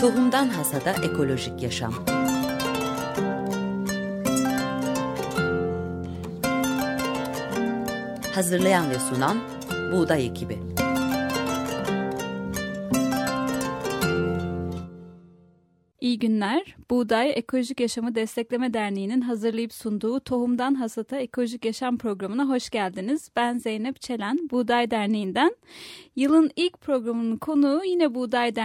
Tohumdan Hasada Ekolojik Yaşam Hazırlayan ve sunan Buğday Ekibi İyi günler. Buğday Ekolojik Yaşamı Destekleme Derneği'nin hazırlayıp sunduğu Tohumdan Hasata Ekolojik Yaşam programına hoş geldiniz. Ben Zeynep Çelen, Buğday Derneği'nden. Yılın ilk programının konuğu yine Buğday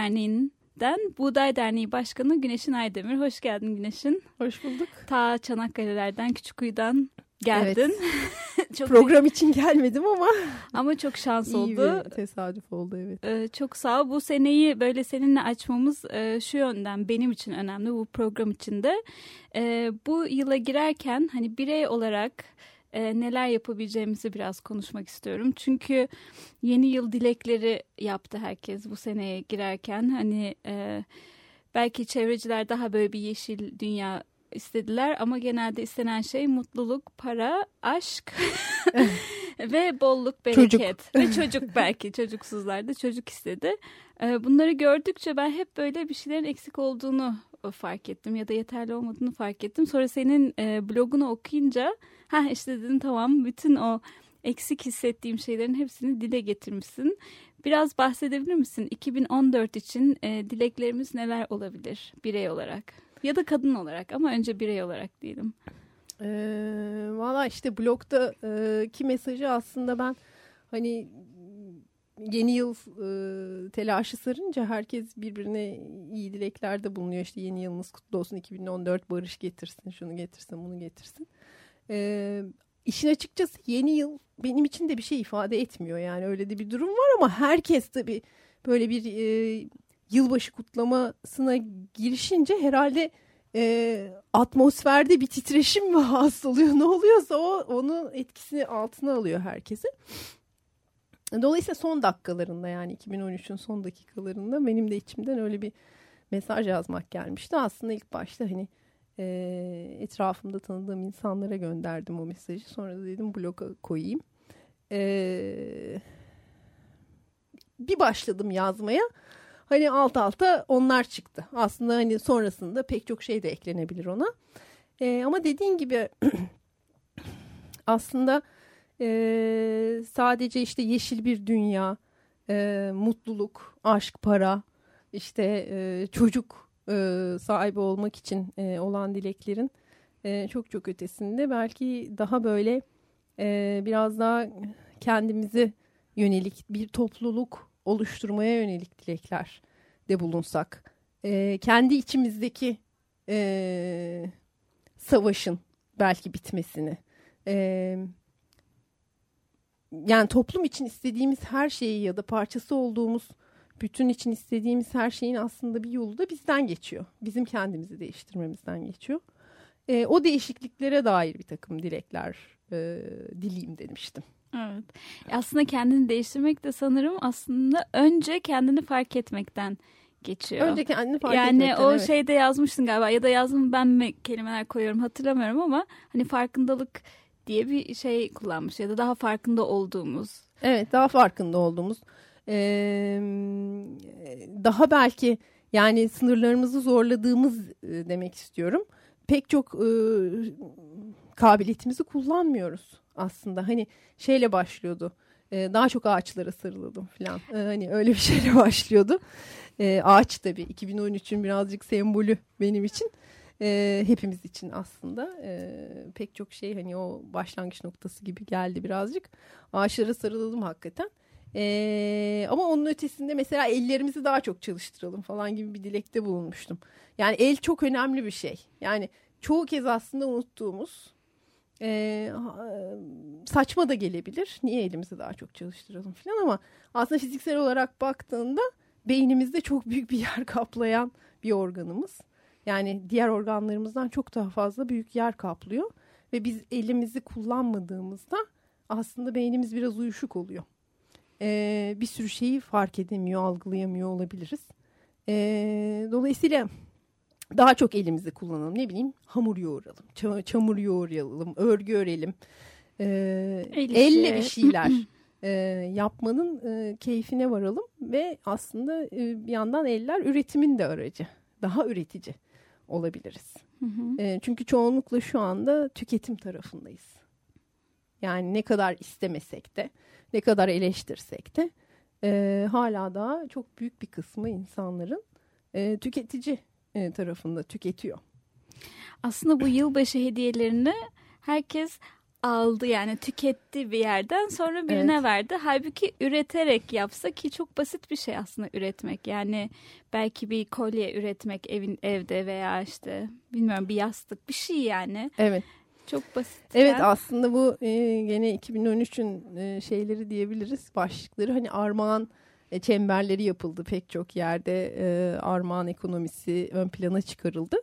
Derneği'nden Buğday Derneği Başkanı Güneşin Aydemir. Hoş geldin Güneşin. Hoş bulduk. Ta Çanakkale'lerden, Küçükuyu'dan geldin. Evet. çok Program için gelmedim ama. Ama çok şans İyi oldu. Bir tesadüf oldu evet. Ee, çok sağ ol. Bu seneyi böyle seninle açmamız e, şu yönden benim için önemli bu program içinde. E, bu yıla girerken hani birey olarak e, neler yapabileceğimizi biraz konuşmak istiyorum. Çünkü yeni yıl dilekleri yaptı herkes bu seneye girerken. Hani e, belki çevreciler daha böyle bir yeşil dünya istediler ama genelde istenen şey mutluluk, para, aşk ve bolluk, bereket çocuk. ve çocuk belki çocuksuzlar da çocuk istedi. Ee, bunları gördükçe ben hep böyle bir şeylerin eksik olduğunu fark ettim ya da yeterli olmadığını fark ettim. Sonra senin e, blogunu okuyunca ha işte dedim tamam bütün o eksik hissettiğim şeylerin hepsini dile getirmişsin. Biraz bahsedebilir misin? 2014 için e, dileklerimiz neler olabilir birey olarak? ya da kadın olarak ama önce birey olarak diyelim. E, Valla işte blogda e, mesajı aslında ben hani yeni yıl e, telaşı sarınca herkes birbirine iyi dileklerde bulunuyor. İşte yeni yılınız kutlu olsun 2014 barış getirsin şunu getirsin bunu getirsin. E, işin açıkçası yeni yıl benim için de bir şey ifade etmiyor. Yani öyle de bir durum var ama herkes tabii böyle bir e, yılbaşı kutlamasına girişince herhalde e, atmosferde bir titreşim mi hasıl ne oluyorsa o onun etkisini altına alıyor herkesi. Dolayısıyla son dakikalarında yani 2013'ün son dakikalarında benim de içimden öyle bir mesaj yazmak gelmişti. Aslında ilk başta hani e, etrafımda tanıdığım insanlara gönderdim o mesajı. Sonra da dedim bloga koyayım. E, bir başladım yazmaya hani alt alta onlar çıktı. Aslında hani sonrasında pek çok şey de eklenebilir ona. E, ama dediğin gibi aslında e, sadece işte yeşil bir dünya, e, mutluluk, aşk, para, işte e, çocuk e, sahibi olmak için e, olan dileklerin e, çok çok ötesinde belki daha böyle e, biraz daha kendimizi yönelik bir topluluk oluşturmaya yönelik dilekler de bulunsak. E, kendi içimizdeki e, savaşın belki bitmesini. E, yani toplum için istediğimiz her şeyi ya da parçası olduğumuz bütün için istediğimiz her şeyin aslında bir yolu da bizden geçiyor. Bizim kendimizi değiştirmemizden geçiyor. E, o değişikliklere dair bir takım dilekler e, dileyim demiştim. Evet. Aslında kendini değiştirmek de sanırım aslında önce kendini fark etmekten geçiyor. Önce kendini fark yani etmekten. Yani o evet. şeyde yazmışsın galiba ya da yazdım ben mi kelimeler koyuyorum hatırlamıyorum ama hani farkındalık diye bir şey kullanmış ya da daha farkında olduğumuz. Evet daha farkında olduğumuz. Ee, daha belki yani sınırlarımızı zorladığımız demek istiyorum. Pek çok e, kabiliyetimizi kullanmıyoruz aslında. Hani şeyle başlıyordu. E, daha çok ağaçlara sarılıyordum falan. E, hani öyle bir şeyle başlıyordu. E, ağaç tabii 2013'ün birazcık sembolü benim için. E, hepimiz için aslında. E, pek çok şey hani o başlangıç noktası gibi geldi birazcık. Ağaçlara sarılıyordum hakikaten. Ee, ama onun ötesinde mesela ellerimizi daha çok çalıştıralım falan gibi bir dilekte bulunmuştum. Yani el çok önemli bir şey. Yani çoğu kez aslında unuttuğumuz e, saçma da gelebilir. Niye elimizi daha çok çalıştıralım falan ama aslında fiziksel olarak baktığında beynimizde çok büyük bir yer kaplayan bir organımız. Yani diğer organlarımızdan çok daha fazla büyük yer kaplıyor. Ve biz elimizi kullanmadığımızda aslında beynimiz biraz uyuşuk oluyor. Ee, bir sürü şeyi fark edemiyor, algılayamıyor olabiliriz. Ee, dolayısıyla daha çok elimizi kullanalım. Ne bileyim hamur yoğuralım, çamur yoğuralım, örgü örelim. Ee, elle bir şeyler e, yapmanın e, keyfine varalım ve aslında e, bir yandan eller üretimin de aracı. Daha üretici olabiliriz. Hı hı. E, çünkü çoğunlukla şu anda tüketim tarafındayız. Yani ne kadar istemesek de, ne kadar eleştirsek de e, hala daha çok büyük bir kısmı insanların e, tüketici e, tarafında tüketiyor. Aslında bu yılbaşı hediyelerini herkes aldı yani tüketti bir yerden sonra birine Evet. verdi. Halbuki üreterek yapsa ki çok basit bir şey aslında üretmek. Yani belki bir kolye üretmek evin evde veya işte bilmiyorum bir yastık bir şey yani. Evet. Çok basit. Evet aslında bu e, gene 2013'ün e, şeyleri diyebiliriz başlıkları hani armağan e, çemberleri yapıldı pek çok yerde e, armağan ekonomisi ön plana çıkarıldı.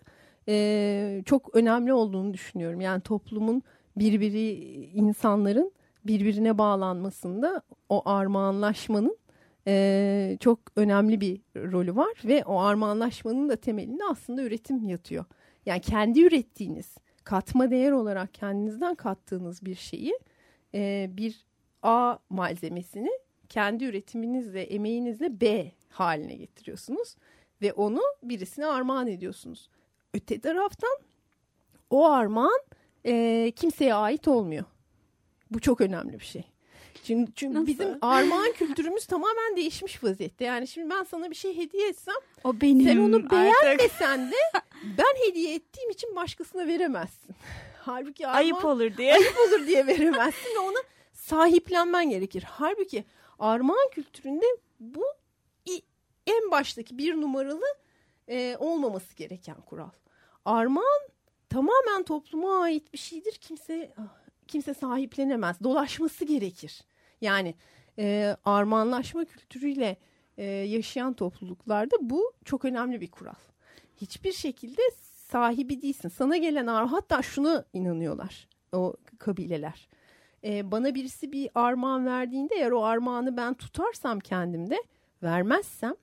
E, çok önemli olduğunu düşünüyorum yani toplumun birbiri insanların birbirine bağlanmasında o armağanlaşmanın e, çok önemli bir rolü var ve o armağanlaşmanın da temelinde aslında üretim yatıyor. Yani kendi ürettiğiniz katma değer olarak kendinizden kattığınız bir şeyi e, bir A malzemesini kendi üretiminizle, emeğinizle B haline getiriyorsunuz ve onu birisine armağan ediyorsunuz. Öte taraftan o armağan e, kimseye ait olmuyor. Bu çok önemli bir şey. Çünkü, çünkü Nasıl? bizim armağan kültürümüz tamamen değişmiş vaziyette. Yani şimdi ben sana bir şey hediye etsem O benim sen onu artık. beğenmesen de ben hediye ettiğim için başkasına veremezsin. Halbuki armağan Ayıp olur diye. ayıp olur diye veremezsin ve ona sahiplenmen gerekir. Halbuki armağan kültüründe bu en baştaki bir numaralı e, olmaması gereken kural. Armağan tamamen topluma ait bir şeydir. Kimse kimse sahiplenemez. Dolaşması gerekir. Yani e, armağanlaşma kültürüyle e, yaşayan topluluklarda bu çok önemli bir kural. Hiçbir şekilde sahibi değilsin. Sana gelen ar hatta şuna inanıyorlar o kabileler. E, bana birisi bir armağan verdiğinde eğer o armağanı ben tutarsam kendimde vermezsem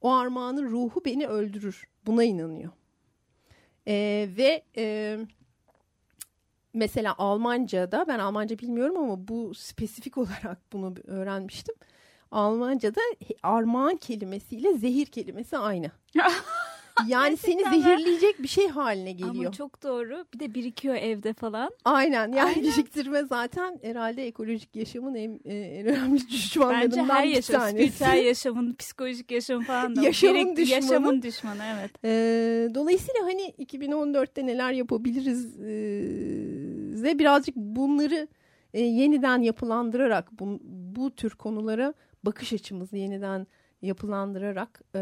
o armağanın ruhu beni öldürür. Buna inanıyor. E, ve e, mesela Almanca'da ben Almanca bilmiyorum ama bu spesifik olarak bunu öğrenmiştim. Almanca'da armağan kelimesiyle zehir kelimesi aynı. Yani seni zehirleyecek bir şey haline geliyor. Ama çok doğru. Bir de birikiyor evde falan. Aynen yani Aynen. biriktirme zaten herhalde ekolojik yaşamın en, e, en önemli düşmanlarından Bence her bir yaşam, tanesi. spiritüel yaşamın, psikolojik yaşam falan da. Yaşamın düşmanı. Yaşamın düşmanı evet. E, dolayısıyla hani 2014'te neler yapabiliriz e, ve birazcık bunları e, yeniden yapılandırarak bu, bu tür konulara bakış açımızı yeniden yapılandırarak e,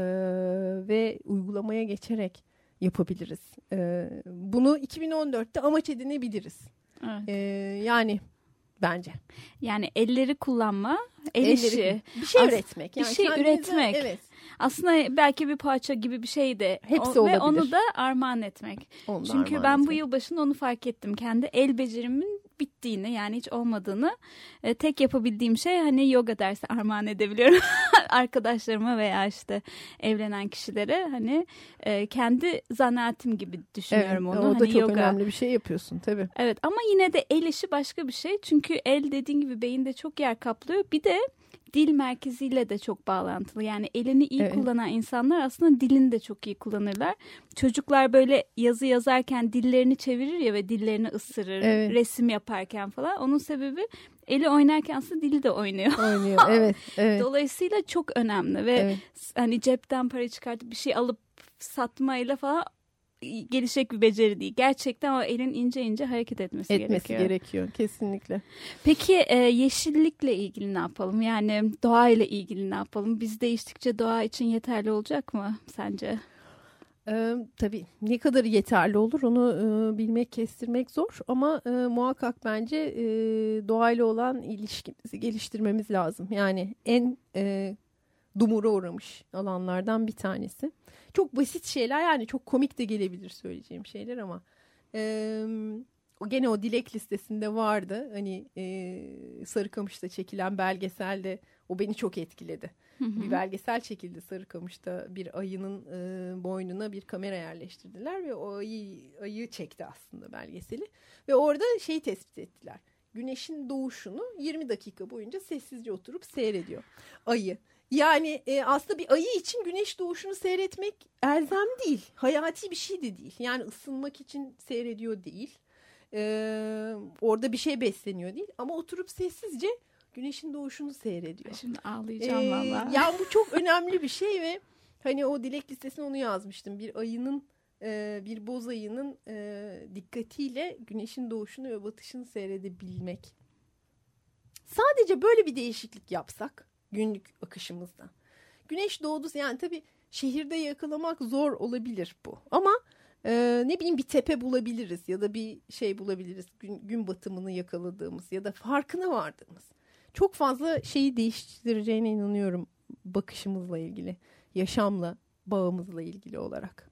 ve uygulamaya geçerek yapabiliriz. E, bunu 2014'te amaç edinebiliriz. evet. E, yani bence. Yani elleri kullanma, el Elleri- işi. Bir şey As- üretmek. bir Yani şey kendinize- üretmek. Evet. Aslında belki bir parça gibi bir şey de. Hepsi o, Ve olabilir. onu da armağan etmek. Onu da Çünkü armağan ben bu etmek. yılbaşında onu fark ettim. Kendi el becerimin bittiğini yani hiç olmadığını e, tek yapabildiğim şey hani yoga dersi armağan edebiliyorum arkadaşlarıma veya işte evlenen kişilere hani e, kendi zanaatim gibi Evet, düşünüyorum onu. o da hani çok yoga. önemli bir şey yapıyorsun tabii. Evet ama yine de el işi başka bir şey. Çünkü el dediğin gibi beyinde çok yer kaplıyor. Bir de dil merkeziyle de çok bağlantılı. Yani elini iyi Evet. kullanan insanlar aslında dilini de çok iyi kullanırlar. Çocuklar böyle yazı yazarken dillerini çevirir ya ve dillerini ısırır. Evet. Resim yaparken falan. Onun sebebi eli oynarken aslında dili de oynuyor. Oynuyor. evet, evet. Dolayısıyla çok önemli ve evet. hani cepten para çıkartıp bir şey alıp satmayla falan gelişecek bir beceri değil. Gerçekten o elin ince ince hareket etmesi, Etmesi gerekiyor. gerekiyor kesinlikle. Peki e, yeşillikle ilgili ne yapalım? Yani doğayla ilgili ne yapalım? Biz değiştikçe doğa için yeterli olacak mı sence? Ee, tabii ne kadar yeterli olur onu e, bilmek kestirmek zor ama e, muhakkak bence e, doğayla olan ilişkimizi geliştirmemiz lazım. Yani en e, dumura uğramış alanlardan bir tanesi. Çok basit şeyler yani çok komik de gelebilir söyleyeceğim şeyler ama e, o gene o dilek listesinde vardı. Hani e, Sarıkamış'ta çekilen belgeselde o beni çok etkiledi. Bir belgesel çekildi Sarıkamış'ta bir ayının e, boynuna bir kamera yerleştirdiler ve o ayı, ayı çekti aslında belgeseli. Ve orada şeyi tespit ettiler. güneşin doğuşunu 20 dakika boyunca sessizce oturup seyrediyor. Ayı. Yani e, aslında bir ayı için güneş doğuşunu seyretmek elzem değil. Hayati bir şey de değil. Yani ısınmak için seyrediyor değil. Ee, orada bir şey besleniyor değil. Ama oturup sessizce güneşin doğuşunu seyrediyor. Şimdi ağlayacağım ee, valla. Ya bu çok önemli bir şey ve hani o dilek listesine onu yazmıştım. Bir ayının e, bir boz ayının e, dikkatiyle güneşin doğuşunu ve batışını seyredebilmek. Sadece böyle bir değişiklik yapsak günlük akışımızda. Güneş doğdu yani tabii şehirde yakalamak zor olabilir bu. Ama e, ne bileyim bir tepe bulabiliriz ya da bir şey bulabiliriz gün, gün batımını yakaladığımız ya da farkına vardığımız. Çok fazla şeyi değiştireceğine inanıyorum bakışımızla ilgili, yaşamla, bağımızla ilgili olarak.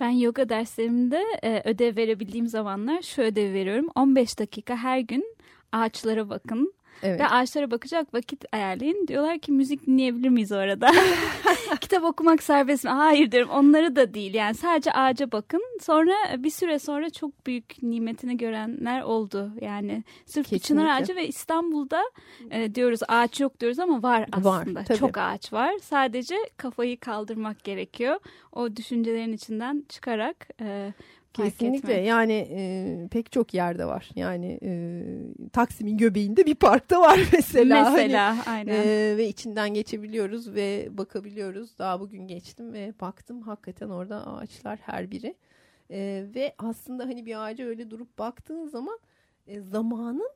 Ben yoga derslerimde e, ödev verebildiğim zamanlar şu ödev veriyorum. 15 dakika her gün ağaçlara bakın Evet. Ve ağaçlara bakacak vakit ayarlayın. Diyorlar ki müzik dinleyebilir miyiz orada? Kitap okumak serbest mi? Hayır diyorum. Onları da değil. Yani sadece ağaca bakın. Sonra bir süre sonra çok büyük nimetini görenler oldu. Yani sırf Kesinlikle. çınar ağacı ve İstanbul'da e, diyoruz ağaç yok diyoruz ama var aslında. Var, tabii. çok ağaç var. Sadece kafayı kaldırmak gerekiyor. O düşüncelerin içinden çıkarak e, Kesinlikle yani e, pek çok yerde var. Yani e, Taksim'in göbeğinde bir parkta var mesela. Mesela hani, aynen. E, ve içinden geçebiliyoruz ve bakabiliyoruz. Daha bugün geçtim ve baktım hakikaten orada ağaçlar her biri. E, ve aslında hani bir ağaca öyle durup baktığın zaman e, zamanın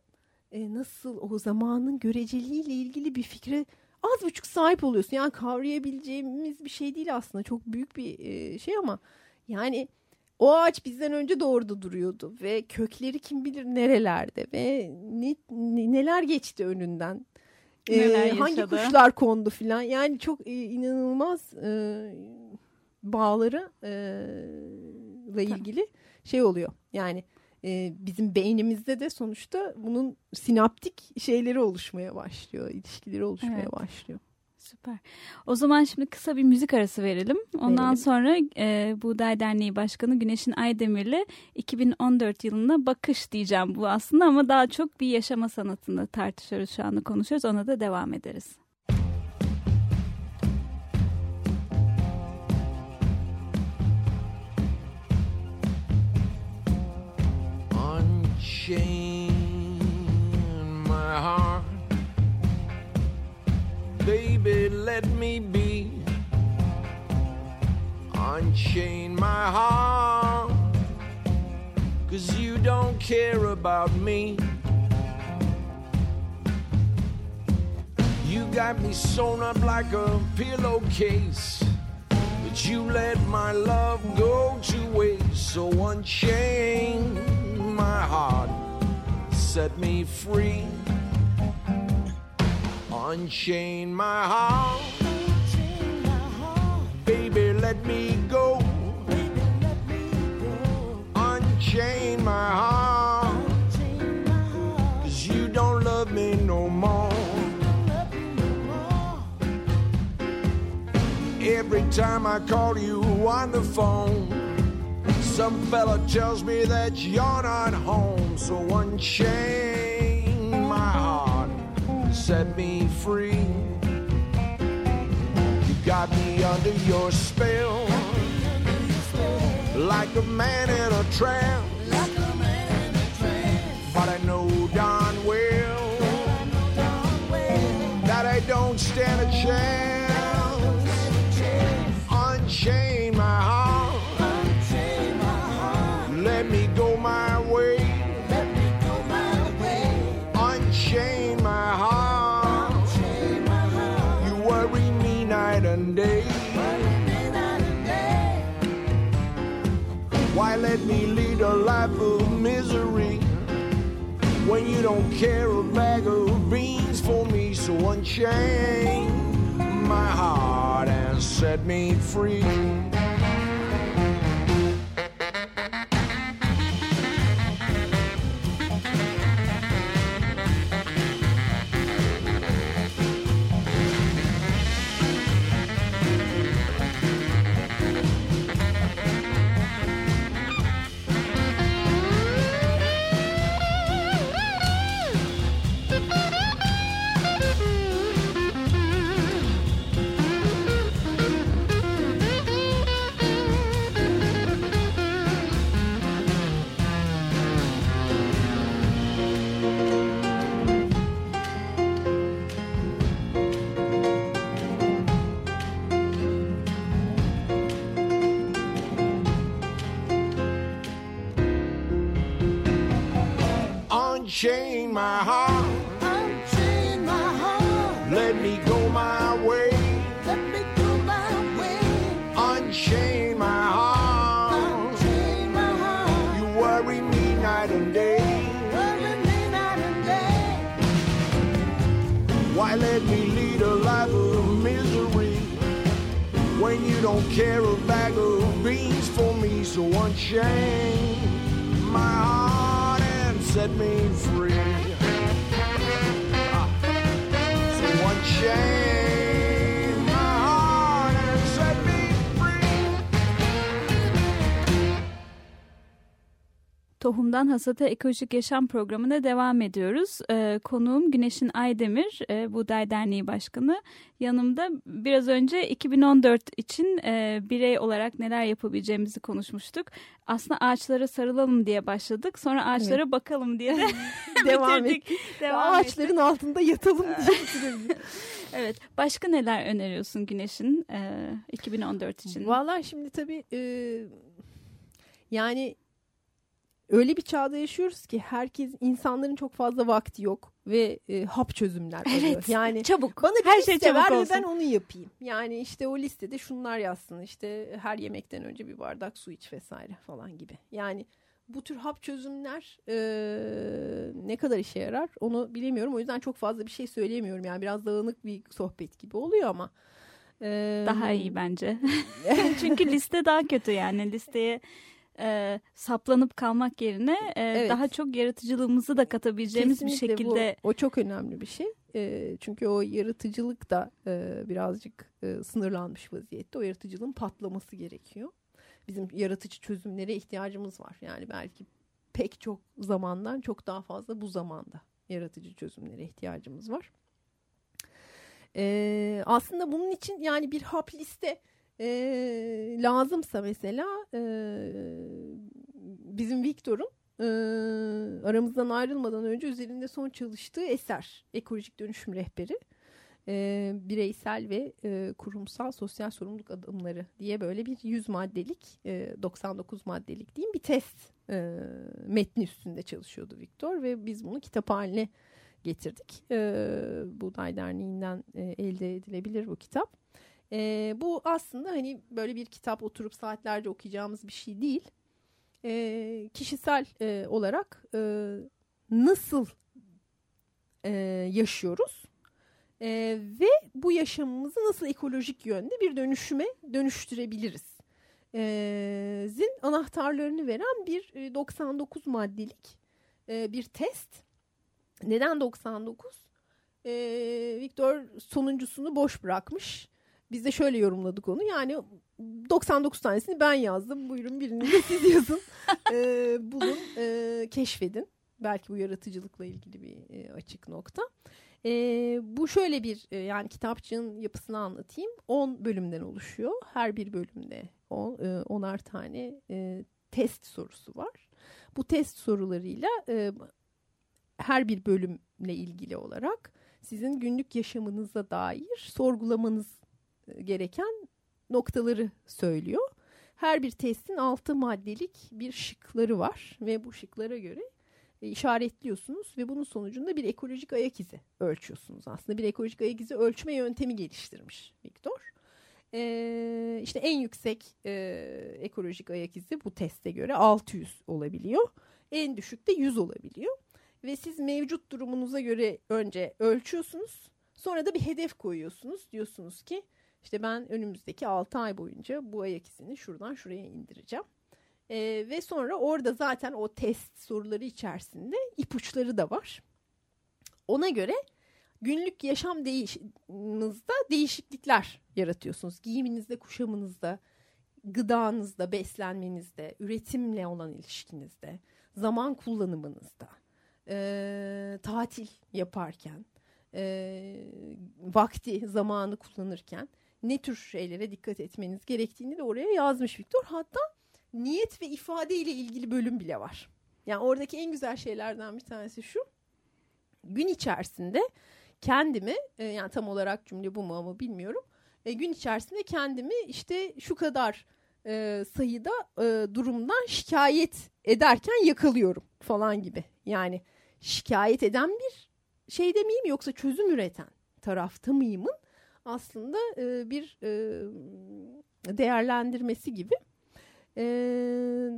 e, nasıl o zamanın göreceliğiyle ilgili bir fikre az buçuk sahip oluyorsun. Yani kavrayabileceğimiz bir şey değil aslında. Çok büyük bir e, şey ama yani o ağaç bizden önce de orada duruyordu ve kökleri kim bilir nerelerde ve ne, ne, neler geçti önünden. Neler ee, hangi kuşlar kondu filan yani çok e, inanılmaz e, bağları e, ile ilgili şey oluyor yani e, bizim beynimizde de sonuçta bunun sinaptik şeyleri oluşmaya başlıyor ilişkileri oluşmaya evet. başlıyor. Süper. O zaman şimdi kısa bir müzik arası verelim. Ondan verelim. sonra e, Buğday Derneği Başkanı Güneşin Aydemir'le 2014 yılına bakış diyeceğim bu aslında ama daha çok bir yaşama sanatını tartışıyoruz şu anda konuşuyoruz. Ona da devam ederiz. Unchained let me be. Unchain my heart. Cause you don't care about me. You got me sewn up like a pillowcase. But you let my love go to waste. So unchain my heart. Set me free. Unchain my heart. Baby, let me go. Unchain my heart. Cause you don't love me no more. Every time I call you on the phone, some fella tells me that you're not home. So unchain my set me free. You got me under your spell, like a man in a trance. Why let me lead a life of misery when you don't care a bag of beans for me? So unchain my heart and set me free. Unchain my heart. Unchain my heart. Let me go my way. Let me go my way. Unchain my heart. Unchain my heart. You worry me night and day. Worry me night and day. Why let me lead a life of misery when you don't care a bag of beans for me? So unchain my heart and set me free. Tohumdan Hasata Ekolojik Yaşam programına devam ediyoruz. Ee, konuğum Güneşin Aydemir, e, Buğday Derneği Başkanı. Yanımda biraz önce 2014 için e, birey olarak neler yapabileceğimizi konuşmuştuk. Aslında ağaçlara sarılalım diye başladık. Sonra ağaçlara bakalım diye de Devam bitirdik. Devam Ağaçların altında yatalım diye. Evet. Başka neler öneriyorsun Güneş'in e, 2014 için? Valla şimdi tabii e, yani öyle bir çağda yaşıyoruz ki herkes insanların çok fazla vakti yok ve e, hap çözümler. Evet. Yani çabuk. bana bir Her liste şey çabuk ver ve olsun. ben onu yapayım. Yani işte o listede şunlar yazsın. İşte her yemekten önce bir bardak su iç vesaire falan gibi. Yani bu tür hap çözümler e, ne kadar işe yarar onu bilemiyorum. O yüzden çok fazla bir şey söyleyemiyorum. Yani biraz dağınık bir sohbet gibi oluyor ama. e, Daha iyi bence. Çünkü liste daha kötü yani listeye e, saplanıp kalmak yerine e, Evet. daha çok yaratıcılığımızı da katabileceğimiz bir Kesinlikle şekilde bu, o çok önemli bir şey. Ee, çünkü o yaratıcılık da e, birazcık e, sınırlanmış vaziyette. O yaratıcılığın patlaması gerekiyor. Bizim yaratıcı çözümlere ihtiyacımız var. Yani belki pek çok zamandan çok daha fazla bu zamanda yaratıcı çözümlere ihtiyacımız var. Ee, aslında bunun için yani bir hap liste e, lazımsa mesela e, bizim Victor'un e, aramızdan ayrılmadan önce üzerinde son çalıştığı eser Ekolojik Dönüşüm Rehberi e, bireysel ve e, kurumsal sosyal sorumluluk adımları diye böyle bir 100 maddelik e, 99 maddelik diyeyim bir test e, metni üstünde çalışıyordu Victor ve biz bunu kitap haline getirdik. E, Buğday Derneği'nden e, elde edilebilir bu kitap. E, bu aslında hani böyle bir kitap oturup saatlerce okuyacağımız bir şey değil. E, kişisel e, olarak e, nasıl e, yaşıyoruz e, ve bu yaşamımızı nasıl ekolojik yönde bir dönüşüme dönüştürebiliriz. E, zin anahtarlarını veren bir e, 99 maddelik e, bir test. Neden 99? E, Victor sonuncusunu boş bırakmış. Biz de şöyle yorumladık onu. Yani 99 tanesini ben yazdım. Buyurun birini de siz yazın. e, bulun, e, keşfedin. Belki bu yaratıcılıkla ilgili bir e, açık nokta. E, bu şöyle bir e, yani kitapçığın yapısını anlatayım. 10 bölümden oluşuyor. Her bir bölümde 10 e, 10'ar tane e, test sorusu var. Bu test sorularıyla e, her bir bölümle ilgili olarak sizin günlük yaşamınıza dair sorgulamanız gereken noktaları söylüyor. Her bir testin altı maddelik bir şıkları var ve bu şıklara göre e, işaretliyorsunuz ve bunun sonucunda bir ekolojik ayak izi ölçüyorsunuz. Aslında bir ekolojik ayak izi ölçme yöntemi geliştirmiş Victor. Ee, işte en yüksek e, ekolojik ayak izi bu teste göre 600 olabiliyor. En düşük de 100 olabiliyor. Ve siz mevcut durumunuza göre önce ölçüyorsunuz. Sonra da bir hedef koyuyorsunuz. Diyorsunuz ki işte ben önümüzdeki 6 ay boyunca bu ayak izini şuradan şuraya indireceğim. Ee, ve sonra orada zaten o test soruları içerisinde ipuçları da var. Ona göre günlük yaşam değişimizde değişiklikler yaratıyorsunuz. Giyiminizde, kuşamınızda, gıdanızda, beslenmenizde, üretimle olan ilişkinizde, zaman kullanımınızda, e, tatil yaparken, e, vakti, zamanı kullanırken ne tür şeylere dikkat etmeniz gerektiğini de oraya yazmış Victor. Hatta niyet ve ifade ile ilgili bölüm bile var. Yani oradaki en güzel şeylerden bir tanesi şu. Gün içerisinde kendimi e, yani tam olarak cümle bu mu ama bilmiyorum. E, gün içerisinde kendimi işte şu kadar e, sayıda durumdan şikayet ederken yakalıyorum falan gibi. Yani şikayet eden bir şeyde miyim yoksa çözüm üreten tarafta mıyımın aslında e, bir e, değerlendirmesi gibi. E,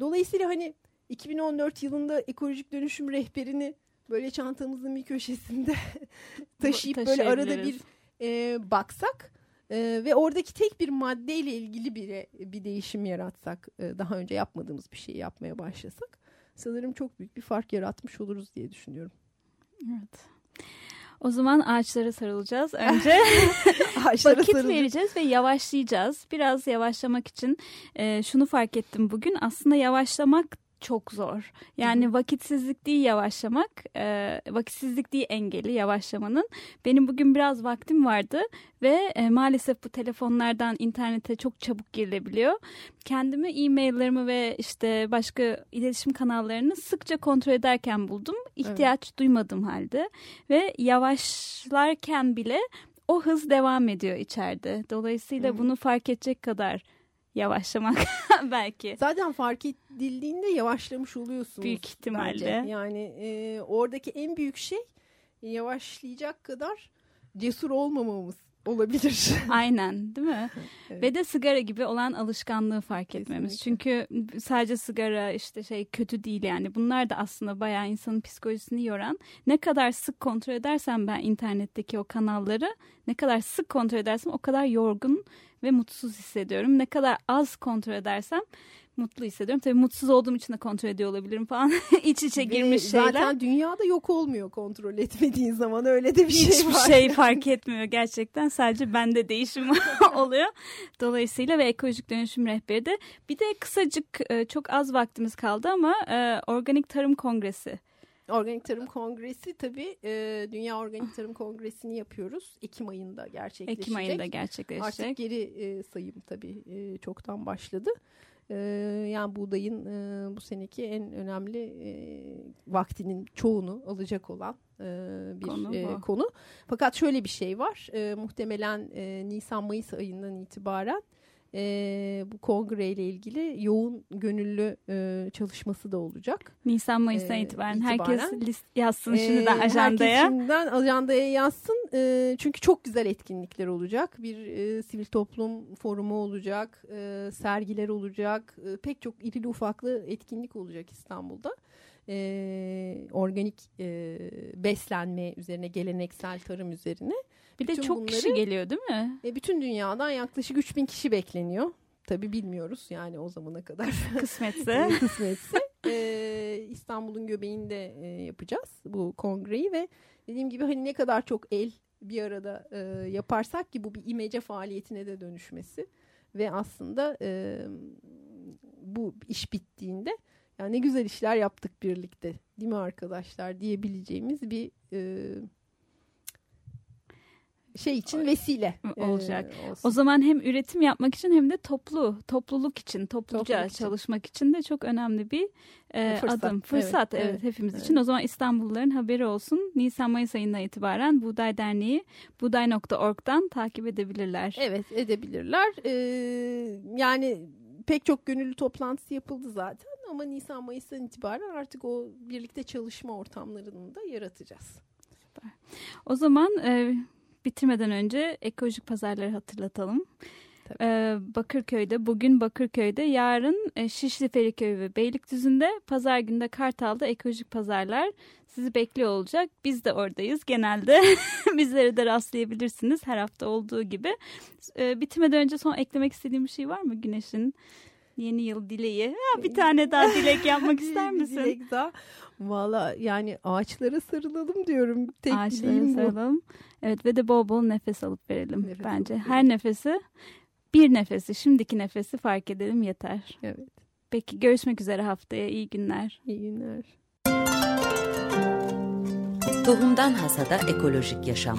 dolayısıyla hani 2014 yılında ekolojik dönüşüm rehberini böyle çantamızın bir köşesinde taşıyıp böyle arada bir e, baksak e, ve oradaki tek bir maddeyle ilgili bir bir değişim yaratsak e, daha önce yapmadığımız bir şeyi yapmaya başlasak sanırım çok büyük bir fark yaratmış oluruz diye düşünüyorum. Evet. O zaman ağaçlara sarılacağız önce. Ağaçlara Vakit sarılacak. vereceğiz ve yavaşlayacağız. Biraz yavaşlamak için e, şunu fark ettim bugün. Aslında yavaşlamak çok zor. Yani vakitsizlik değil yavaşlamak, e, vakitsizlik değil engeli yavaşlamanın. Benim bugün biraz vaktim vardı ve e, maalesef bu telefonlardan internete çok çabuk girilebiliyor. Kendimi e-maillerimi ve işte başka iletişim kanallarını sıkça kontrol ederken buldum. İhtiyaç duymadığım halde ve yavaşlarken bile o hız devam ediyor içeride. Dolayısıyla Hı. bunu fark edecek kadar yavaşlamak belki. Zaten fark edildiğinde yavaşlamış oluyorsunuz. Büyük ihtimalle. bence. Yani e, oradaki en büyük şey yavaşlayacak kadar cesur olmamamız olabilir. Aynen değil mi? Evet. Ve de sigara gibi olan alışkanlığı fark etmemiz. Çünkü sadece sigara işte şey kötü değil yani. Bunlar da aslında bayağı insanın psikolojisini yoran. Ne kadar sık kontrol edersem ben internetteki o kanalları ne kadar sık kontrol edersem o kadar yorgun ve mutsuz hissediyorum. Ne kadar az kontrol edersem mutlu hissediyorum. Tabii mutsuz olduğum için de kontrol ediyor olabilirim falan. İç içe Ve girmiş şeyler. Zaten dünyada yok olmuyor kontrol etmediğin zaman öyle de bir şey Hiçbir var. şey fark etmiyor gerçekten. Sadece bende değişim oluyor. Dolayısıyla ve ekolojik dönüşüm rehberi de bir de kısacık e, çok az vaktimiz kaldı ama e, Organik Tarım Kongresi. Organik Tarım Kongresi tabii e, Dünya Organik Tarım Kongresi'ni yapıyoruz. Ekim ayında gerçekleşecek. Ekim ayında gerçekleşecek. Artık geri e, sayım tabii e, çoktan başladı. E, yani buğdayın e, bu seneki en önemli e, vaktinin çoğunu alacak olan e, bir Konu e, konu. Fakat şöyle bir şey var. E, muhtemelen e, Nisan-Mayıs ayından itibaren e, bu kongreyle ilgili yoğun gönüllü e, çalışması da olacak. Nisan Mayıs'tan e, itibaren, itibaren, herkes list yazsın şimdiden Ee, ajandaya. Herkes şimdiden ajandaya yazsın. Ee, çünkü çok güzel etkinlikler olacak. Bir e, sivil toplum forumu olacak. e, sergiler olacak. e, pek çok irili ufaklı etkinlik olacak İstanbul'da. Ee, organik e, beslenme üzerine, geleneksel tarım üzerine. Bir de bütün çok kişi bunları- geliyor değil mi? E, bütün dünyadan yaklaşık 3000 kişi bekleniyor. Tabii bilmiyoruz yani o zamana kadar. Kısmetse. kısmetse e, İstanbul'un göbeğinde e, yapacağız bu kongreyi ve dediğim gibi hani ne kadar çok el bir arada e, yaparsak ki bu bir imece faaliyetine de dönüşmesi ve aslında e, bu iş bittiğinde yani ne güzel işler yaptık birlikte değil mi arkadaşlar diyebileceğimiz bir e, şey için vesile e, Olacak. olsun. O zaman hem üretim yapmak için hem de toplu, topluluk için, topluca Topluluk için. çalışmak için de çok önemli bir e, Fırsat. adım. Fırsat evet, Evet, evet, hepimiz evet. için. O zaman İstanbulluların haberi olsun. Nisan-Mayıs ayından itibaren Buğday Derneği buğday.org'dan takip edebilirler. Evet edebilirler. Ee, yani pek çok gönüllü toplantısı yapıldı zaten ama Nisan Mayıs'tan itibaren artık o birlikte çalışma ortamlarını da yaratacağız. O zaman e, bitirmeden önce ekolojik pazarları hatırlatalım. Tabii. E, Bakırköy'de, bugün Bakırköy'de, yarın e, Şişli Feriköy ve Beylikdüzü'nde, pazar günde Kartal'da ekolojik pazarlar sizi bekliyor olacak. Biz de oradayız genelde. Bizlere de rastlayabilirsiniz her hafta olduğu gibi. E, bitirmeden önce son eklemek istediğim bir şey var mı Güneş'in? Yeni yıl dileği. Ha, bir tane daha dilek yapmak ister Bir misin? dilek daha. Valla yani ağaçlara sarılalım diyorum. Tek Ağaçlara bu. sarılalım. Evet ve de bol bol nefes alıp verelim Nefes bence. alıp Her verelim. nefesi bir nefesi şimdiki nefesi fark edelim yeter. Evet. Peki görüşmek üzere haftaya iyi günler. İyi günler. Tohumdan Hasada Ekolojik Yaşam